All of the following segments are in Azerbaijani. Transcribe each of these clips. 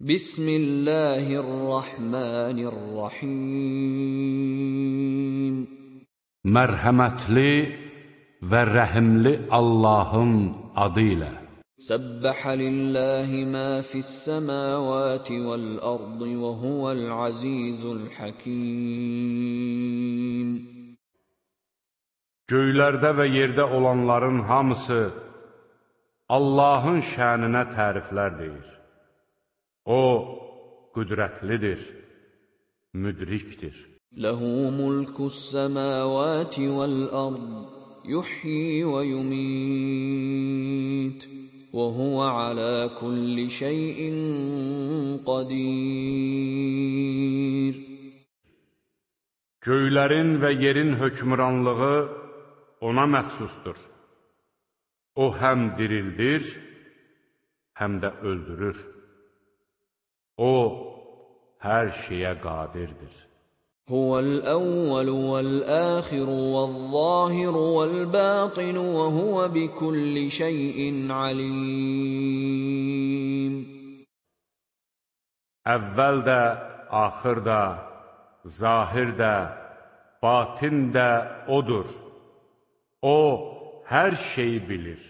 Bismillahirrahmanirrahim. Mərhəmətli və rəhimli Allahın adı ilə. Səbbaha lillahi ma fis-semawati vel-ardı və huvel-azizul hakim. Göylərdə və yerdə olanların hamısı Allahın şəninə təriflər deyir. O, qüdrətlidir, müdrikdir. Ləhu mulkus səməvəti vəl-ərd, yuhyi və yumit, və huvə alə kulli şeyin qadir. Göylərin və yerin hökmranlığı ona məxsusdur. O həm dirildir, həm də öldürür. O, hər şeyə qadirdir. Huvəl əvvəl vəl-əxir vəl-zahir vəl-batin və huvə bi kulli şeyin alim. Əvvəl də, axır da, zahir də, batin də O'dur. O, hər şeyi bilir.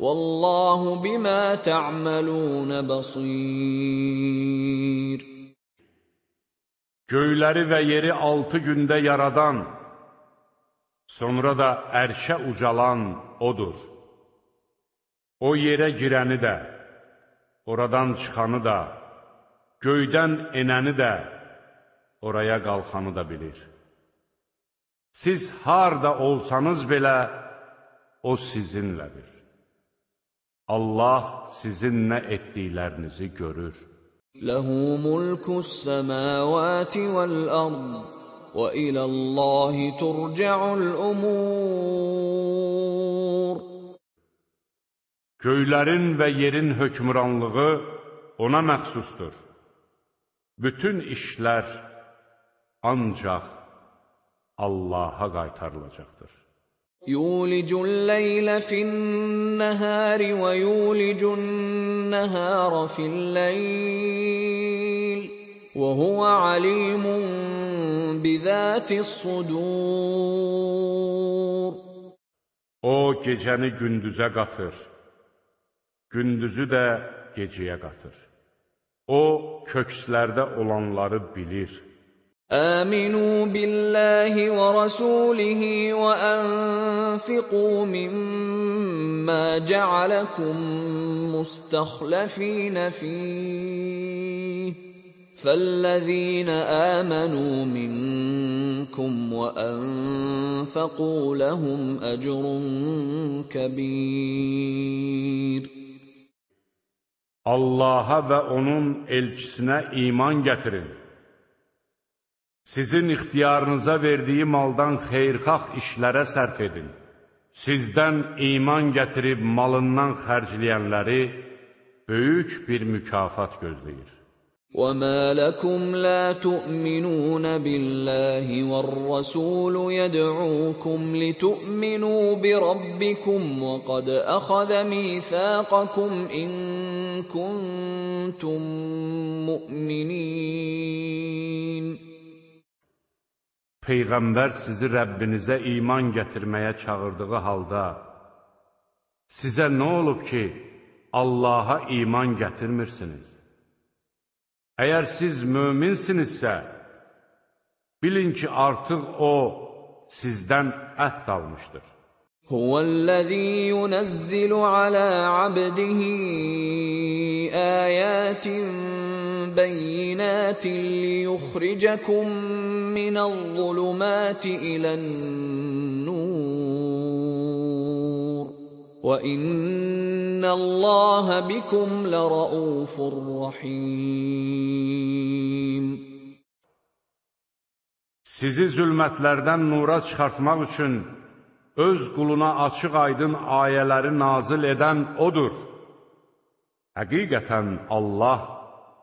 Vallahu bima ta'malun basir. Göyləri və yeri altı gündə yaradan, sonra da ərşə ucalan odur. O yerə girəni də, oradan çıxanı da, göydən enəni də, oraya qalxanı da bilir. Siz harda olsanız belə, o sizinlədir. Allah sizin nə etdiklərinizi görür. Ləhu mulkus səməvəti vəl-ərd və iləllahi turca'ul umur. Göylərin və yerin hökmranlığı ona məxsusdur. Bütün işlər ancaq Allaha qaytarılacaqdır. يولج الليل في النهار ويولج النهار في الليل وهو عليم بذات الصدور O gecəni gündüzə qatır, gündüzü də gecəyə qatır. O kökslərdə olanları bilir. آمنوا بالله ورسوله وأنفقوا مما جعلكم مستخلفين فيه فالذين آمنوا منكم وأنفقوا لهم أجر كبير Allah'a və onun elçisinə iman gətirin. Sizin ixtiyarınıza verdiyi maldan xeyrxax işlərə sərf edin. Sizdən iman gətirib malından xərcləyənləri böyük bir mükafat gözləyir. وَمَا لَكُمْ لَا تُؤْمِنُونَ بِاللَّهِ وَالرَّسُولُ يَدْعُوكُمْ لِتُؤْمِنُوا بِرَبِّكُمْ وَقَدْ أَخَذَ مِيثَاقَكُمْ إِن كُنتُم مُّؤْمِنِينَ Peyğəmbər sizi Rəbbinizə iman gətirməyə çağırdığı halda, sizə nə olub ki, Allaha iman gətirmirsiniz? Əgər siz möminsinizsə, bilin ki, artıq O, sizdən əhd almışdır. Huvəl-ləzî yunəzzilu alə abdihi əyətin بينات ليخرجكم من الظلمات الى النور وان الله بكم لرءوف رحيم Sizi zülmətlərdən nura çıxartmaq üçün öz quluna açıq aydın ayələri nazil edən O'dur. Həqiqətən Allah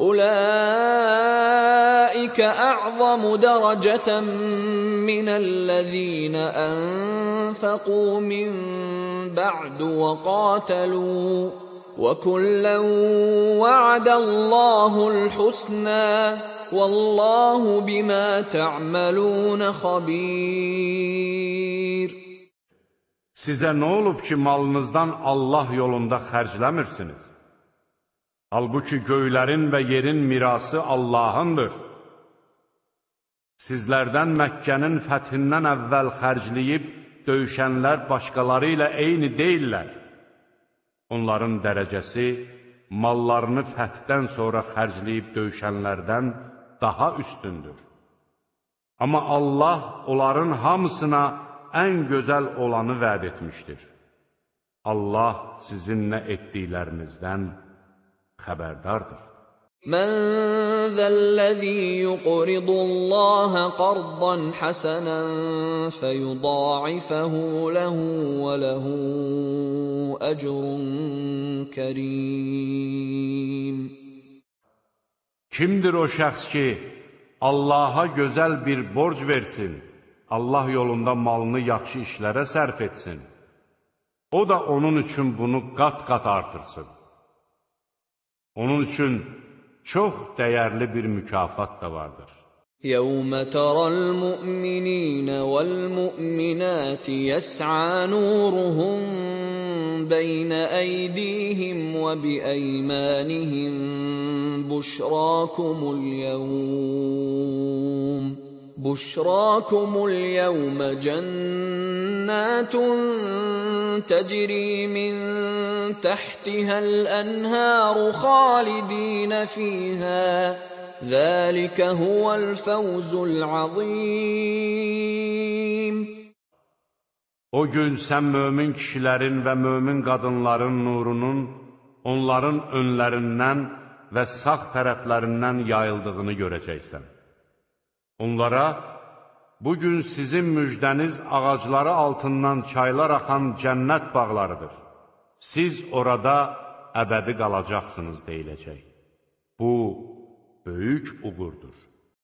اولئك اعظم درجه من الذين انفقوا من بعد وقاتلوا وكلا وعد الله الحسنى والله بما تعملون خبير Sizə nə olub ki, malınızdan Allah yolunda xərcləmirsiniz? Halbuki göylərin və yerin mirası Allahındır. Sizlərdən Məkkənin fəthindən əvvəl xərcləyib döyüşənlər başqaları ilə eyni deyillər. Onların dərəcəsi mallarını fəthdən sonra xərcləyib döyüşənlərdən daha üstündür. Amma Allah onların hamısına ən gözəl olanı vəd etmişdir. Allah sizin nə etdiklərinizdən xəbərdardır. Mən zəllezî yuqridu Allah qardan hasanan feyudâifəhu lehu və lehu ecrun kerim. Kimdir o şəxs ki, Allaha gözəl bir borc versin, Allah yolunda malını yaxşı işlərə sərf etsin. O da onun üçün bunu qat-qat artırsın. Onun üçün çox dəyərli bir mükafat da vardır. يَوْمَ تَرَى الْمُؤْمِنِينَ وَالْمُؤْمِنَاتِ يَسْعَى نُورُهُم بَيْنَ أَيْدِيهِمْ وَبِأَيْمَانِهِم بُشْرَاكُمُ الْيَوْمَ بشراكم اليوم جنات تجري من تحتها الانهار خالدين فيها ذلك هو الفوز العظيم O gün sən mömin kişilərin və mömin qadınların nurunun onların önlərindən və sağ tərəflərindən yayıldığını görəcəksən. Onlara, bugün sizin müjdəniz ağacları altından çaylar axan cənnət bağlarıdır. Siz orada əbədi qalacaqsınız deyiləcək. Bu, böyük uğurdur.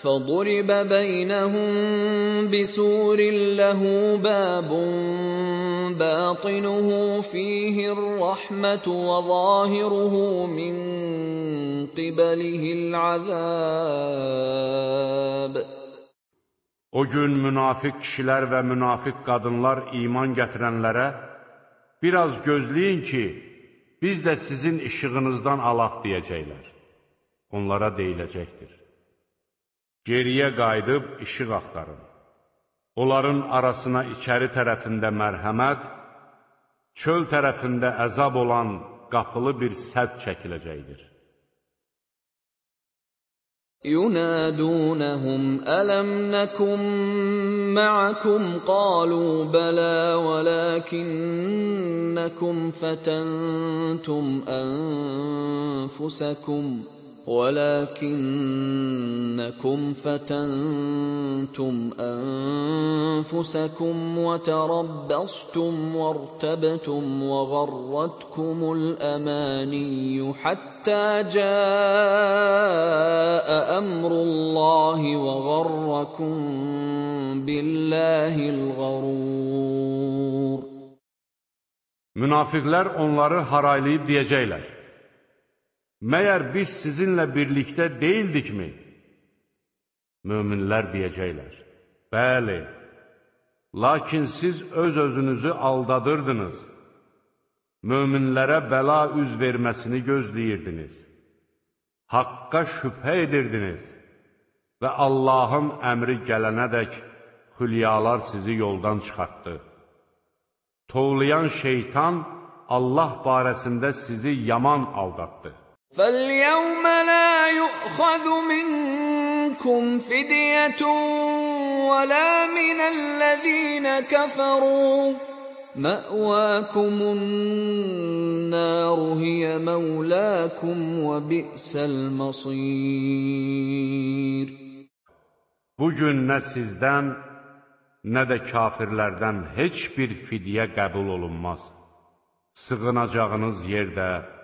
فضرب بينهم بسور له باب باطنه فيه الرحمة وظاهره من قبله العذاب O gün münafiq kişilər və münafiq qadınlar iman gətirənlərə biraz gözləyin ki, biz də sizin işığınızdan alaq deyəcəklər. Onlara deyiləcəkdir. Geriyə qayıdıb işıq axtarın. Onların arasına içəri tərəfində mərhəmət, çöl tərəfində əzab olan qapılı bir sədd çəkiləcəkdir. Yunadunhum alam nakum ma'akum qalu bala walakinnakum fatantum anfusakum ولكنكم فتنتم أنفسكم وتربصتم وارتبتم وغرتكم الأماني حتى جاء أمر الله وغركم بالله الغرور. Münafiqlər onları haraylayıb deyəcəklər, Məyər biz sizinlə birlikdə deyildikmi? Möminlər deyəcəklər, Bəli, lakin siz öz-özünüzü aldadırdınız, möminlərə bəla üz verməsini gözləyirdiniz, haqqa şübhə edirdiniz və Allahın əmri gələnədək xülyalar sizi yoldan çıxartdı. Tovlayan şeytan Allah barəsində sizi yaman aldatdı. فَالْيَوْمَ لَا يُؤْخَذُ مِنْكُمْ فِدْيَةٌ وَلَا مِنَ الَّذِينَ كَفَرُوا مَأْوَاكُمُ النَّارُ هِيَ مَوْلَاكُمْ وَبِئْسَ الْمَصِيرُ Bu gün nə sizdən, nə də kafirlərdən heç bir fidyə qəbul olunmaz. Sığınacağınız yerdə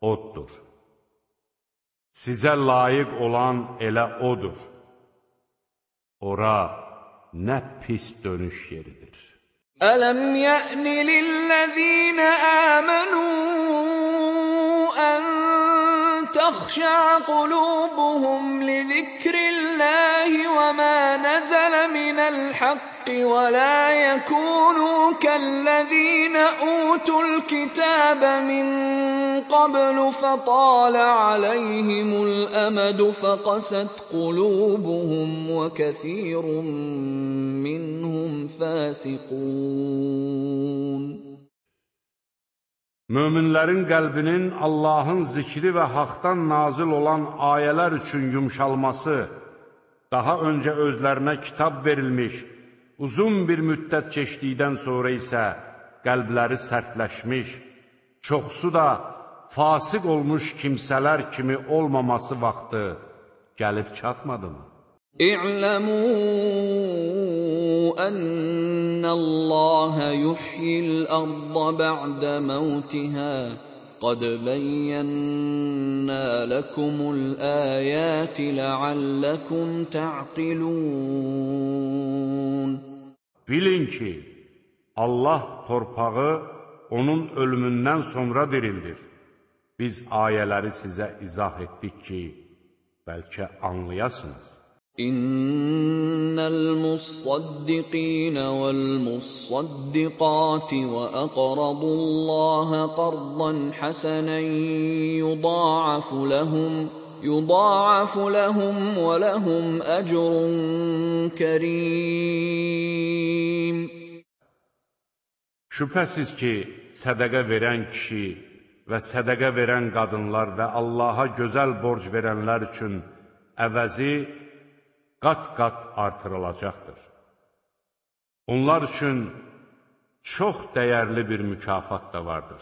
oddur. Sizə layiq olan elə odur. Ora nə pis dönüş yeridir. Ələm yə'ni lilləzīnə əmənu ən təxşə qulubuhum li zikrilləhi və mə nəzələ minəl haqq الحق ولا يكونوا كالذين اوتوا الكتاب من قبل فطال عليهم الامد فقست قلوبهم وكثير منهم فاسقون Möminlərin qəlbinin Allahın zikri və haqdan nazil olan ayələr üçün yumşalması, daha öncə özlərinə kitab verilmiş, uzun bir müddət keçdikdən sonra isə qəlbləri sərtləşmiş, çoxsu da fasıq olmuş kimsələr kimi olmaması vaxtı gəlib çatmadımı? اعلموا ان الله يحيي الارض بعد موتها قد بينا لكم الايات لعلكم تعقلون Bilin ki, Allah torpağı onun ölümündən sonra dirildir. Biz ayələri sizə izah etdik ki, bəlkə anlayasınız. İnnəl mussaddiqinə vəl mussaddiqati və əqradullaha qardan həsənən yudaafu ləhum. يضاعف لهم ولهم اجر كريم Şübhəsiz ki, sədəqə verən kişi və sədəqə verən qadınlar və Allaha gözəl borc verənlər üçün əvəzi qat-qat artırılacaqdır. Onlar üçün çox dəyərli bir mükafat da vardır.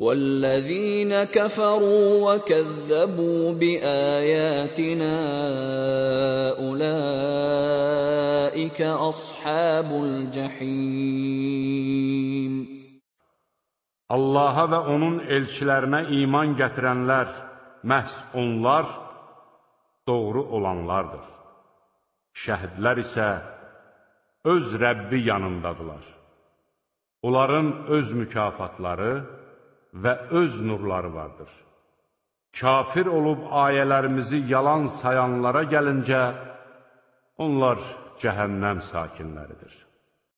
والذين كفروا وكذبوا باياتنا اولئك اصحاب الجحيم Allaha və onun elçilərinə iman gətirənlər məhz onlar doğru olanlardır. Şəhidlər isə öz Rəbbi yanındadılar. Onların öz mükafatları və öz nurları vardır. Kafir olub ayələrimizi yalan sayanlara gəlincə, onlar cəhənnəm sakinləridir.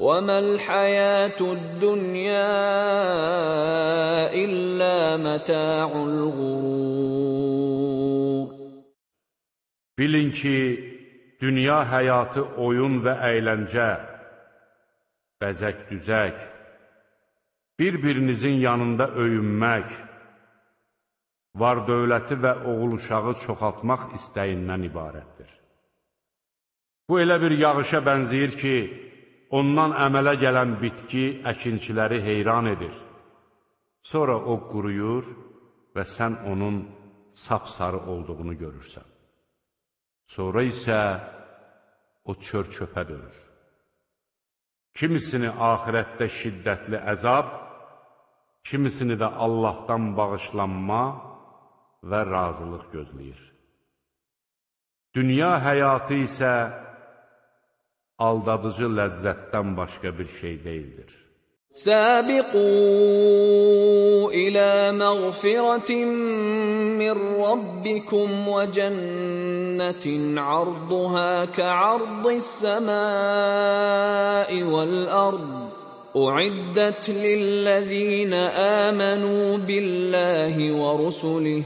وما الحياة الدنيا إلا متاع الغرور Bilin ki, dünya həyatı oyun və əyləncə, bəzək-düzək, bir-birinizin yanında öyünmək, var dövləti və oğul uşağı çoxaltmaq istəyindən ibarətdir. Bu elə bir yağışa bənzəyir ki, ondan əmələ gələn bitki əkinçiləri heyran edir. Sonra o quruyur və sən onun sapsarı olduğunu görürsən. Sonra isə o çör-çöpə dönür. Kimisini axirətdə şiddətli əzab, kimisini də Allahdan bağışlanma və razılıq gözləyir. Dünya həyatı isə aldadıcı ləzzətdən başqa bir şey deyildir. سابقوا إلى مغفرة من ربكم وجنة عرضها كعرض السماء والأرض أعدت للذين آمنوا بالله ورسله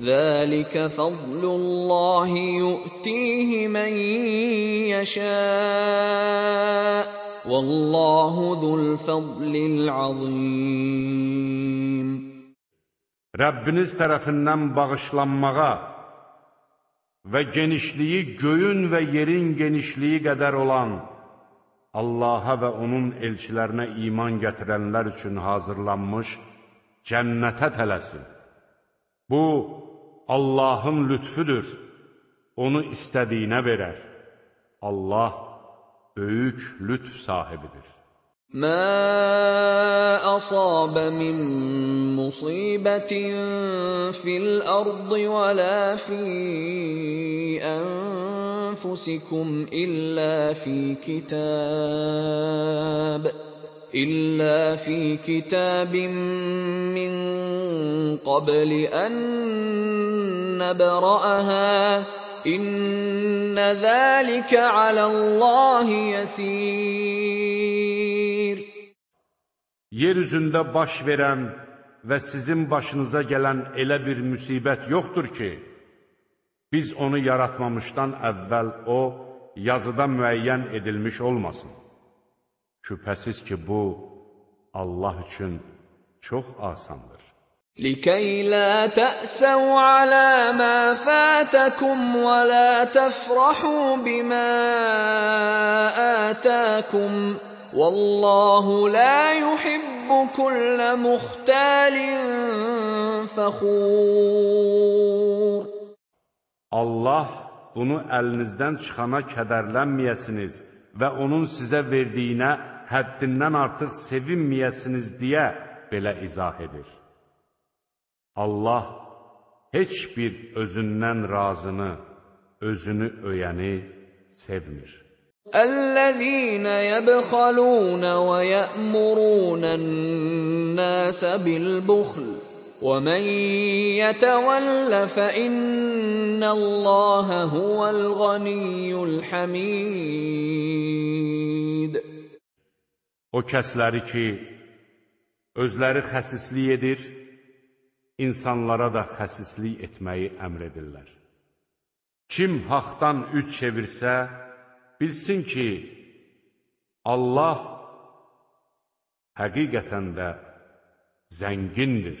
ذلك فضل الله يؤتيه من يشاء والله ذو الفضل العظيم Rəbbiniz tərəfindən bağışlanmağa və genişliyi göyün və yerin genişliyi qədər olan Allaha və onun elçilərinə iman gətirənlər üçün hazırlanmış cənnətə tələsin. Bu, Allahın lütfüdür, onu istədiyinə verər. Allah böyük lütf sahibidir. ما أصاب من مصيبة في الأرض ولا في أنفسكم إلا في كتاب إلا İlla fi kitabim min qabli en nebra'aha inne zâlike alallâhi yesîr. Yeryüzündə baş verən və sizin başınıza gələn elə bir müsibət yoxdur ki, biz onu yaratmamışdan əvvəl o yazıda müəyyən edilmiş olmasın. Şübhəsiz ki, bu, Allah üçün çox asandır. لكي لا تأسوا على ما فاتكم ولا تفرحوا بما آتاكم والله لا يحب كل مختال فخور Allah bunu əlinizdən çıxana kədərlənməyəsiniz və onun sizə verdiyinə həddindən artıq sevinməyəsiniz deyə belə izah edir. Allah heç bir özündən razını, özünü öyəni sevmir. الذين يبخلون ويأمرون الناس بالبخل ومن يتول فإن الله هو الغني الحميد O kəsləri ki, özləri xəsislik edir, insanlara da xəsislik etməyi əmr edirlər. Kim haqdan üç çevirsə, bilsin ki, Allah həqiqətən də zəngindir,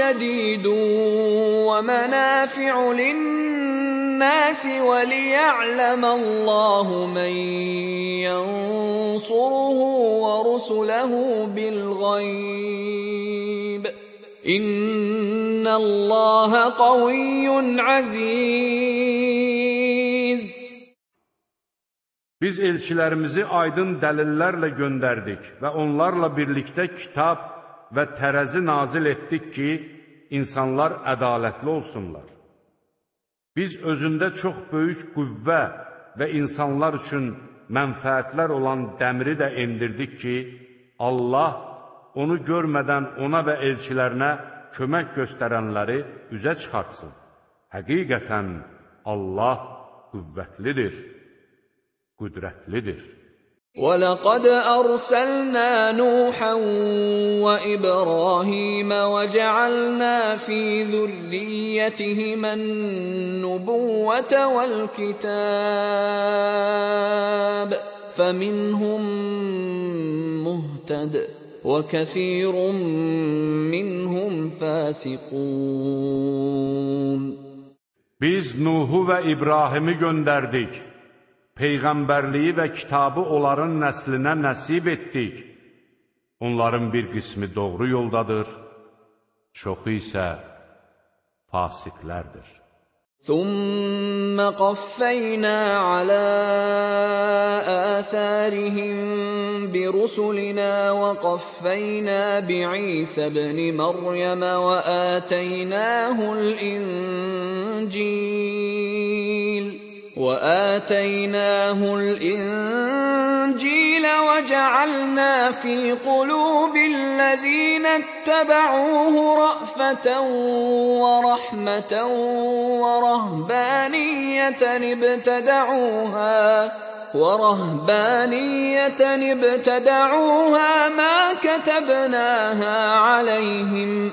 شديد ومنافع للناس وليعلم الله من ينصره ورسله بالغيب إن الله قوي عزيز Biz elçilərimizi aydın dəlillərlə göndərdik və onlarla birlikdə kitab və tərəzi nazil etdik ki, insanlar ədalətli olsunlar. Biz özündə çox böyük qüvvə və insanlar üçün mənfəətlər olan dəmiri də endirdik ki, Allah onu görmədən ona və elçilərinə kömək göstərənləri üzə çıxartsın. Həqiqətən Allah qüvvətlidir. qüdrətlidir. وَلَقَدْ أَرْسَلْنَا نُوحًا وَإِبْرَاهِيمَ وَجَعَلْنَا فِي ذُرِّيَّتِهِمَا النُّبُوَّةَ وَالْكِتَابَ فَمِنْهُم مُّهْتَدٍ وَكَثِيرٌ مِّنْهُمْ فَاسِقُونَ Biz Nuhu və İbrahimi göndərdik. Peyğəmbərliyi və kitabı onların nəslinə nəsib etdik. Onların bir qismi doğru yoldadır, çoxu isə fasiqlərdir. ثم قفينا على آثارهم برسلنا وقفينا بعيسى ابن مريم وآتيناه الإنجيل وآتيناه الإنجيل وجعلنا في قلوب الذين اتبعوه رأفة ورحمة ورهبانية ابتدعوها ورهبانية ابتدعوها ما كتبناها عليهم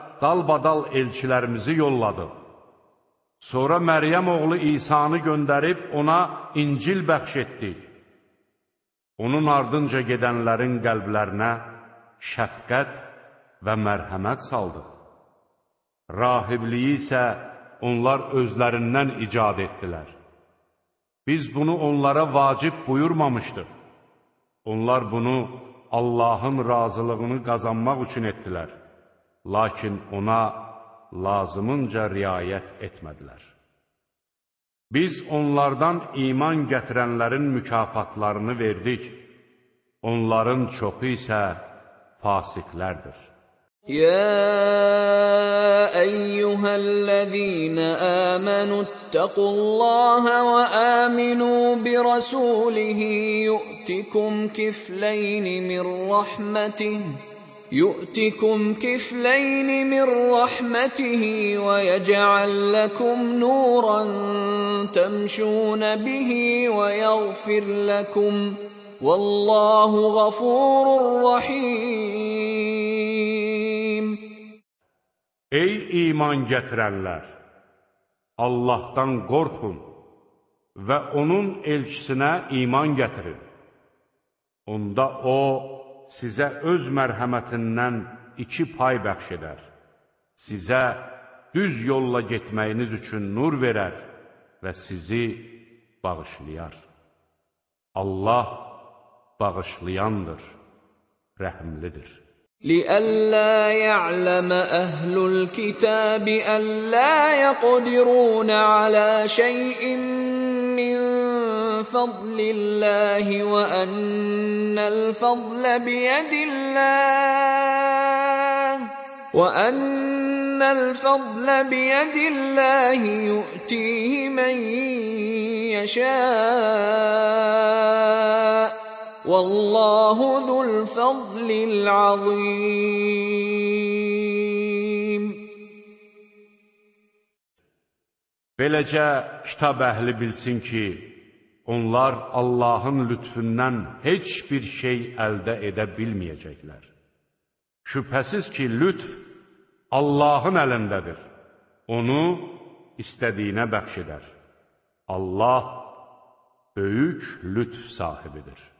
dalbadal elçilərimizi yolladıq. Sonra Məryəm oğlu İsanı göndərib ona İncil bəxş etdik. Onun ardınca gedənlərin qəlblərinə şəfqət və mərhəmət saldıq. Rahibliyi isə onlar özlərindən icad etdilər. Biz bunu onlara vacib buyurmamışdıq. Onlar bunu Allahın razılığını qazanmaq üçün etdilər lakin ona lazımınca riayət etmədilər. Biz onlardan iman gətirənlərin mükafatlarını verdik, onların çoxu isə fasiqlərdir. يا ايها الذين امنوا اتقوا الله وامنوا برسوله يؤتكم كفلين من رحمته يؤتكم كفلين من رحمته ويجعل لكم نورا تمشون به ويغفر لكم والله غفور رحيم Ey iman gətirənlər! Allahdan qorxun və onun elçisinə iman gətirin. Onda O, sizə öz mərhəmətindən iki pay bəxş edər. Sizə düz yolla getməyiniz üçün nur verər və sizi bağışlayar. Allah bağışlayandır, rəhimlidir. لئلا يعلم أهل الكتاب ألا يقدرون على شيء فضل الله وأن الفضل بيد الله وأن الفضل بيد الله يؤتيه من يشاء والله ذو الفضل العظيم. Beləcə kitab əhli bilsin ki, onlar Allahın lütfündən heç bir şey əldə edə bilməyəcəklər. Şübhəsiz ki, lütf Allahın əlindədir. Onu istədiyinə bəxş edər. Allah böyük lütf sahibidir.